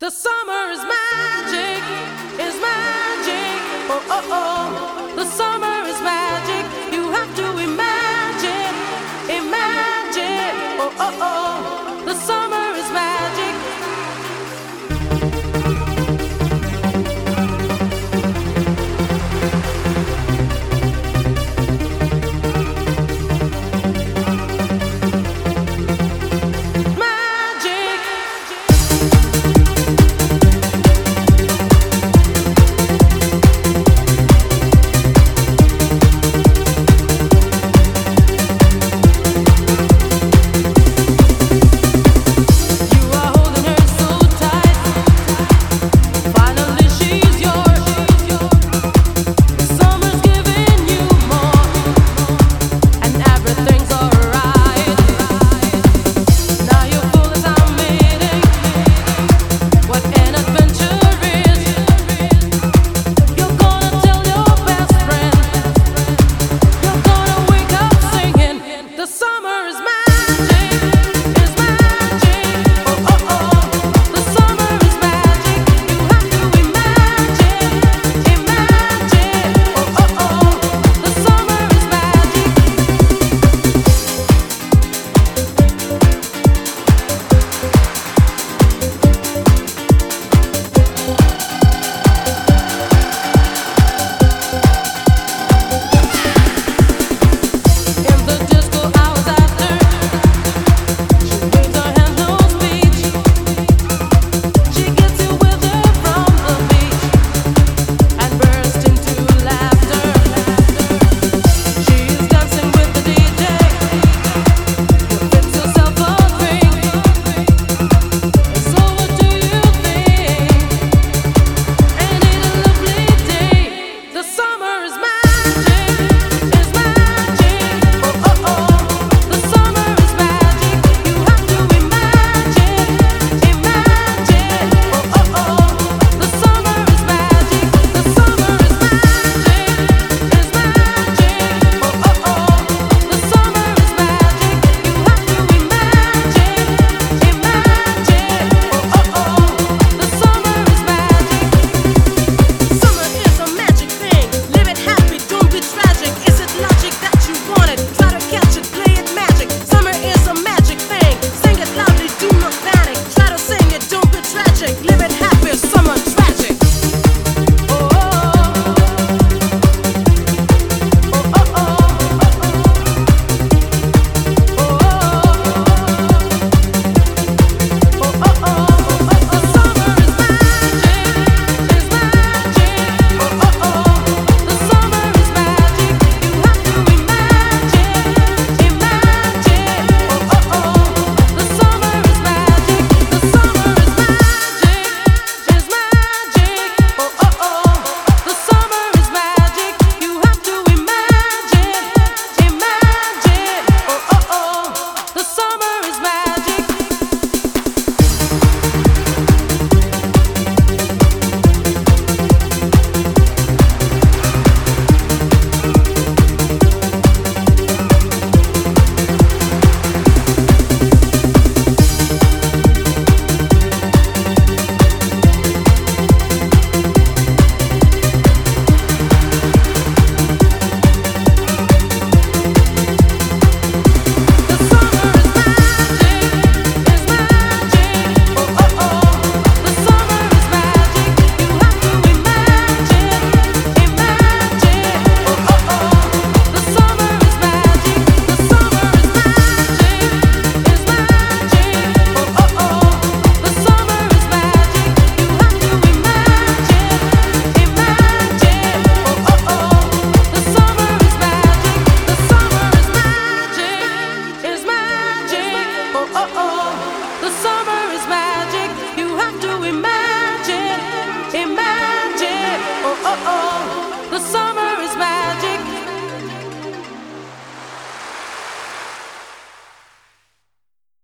The summer is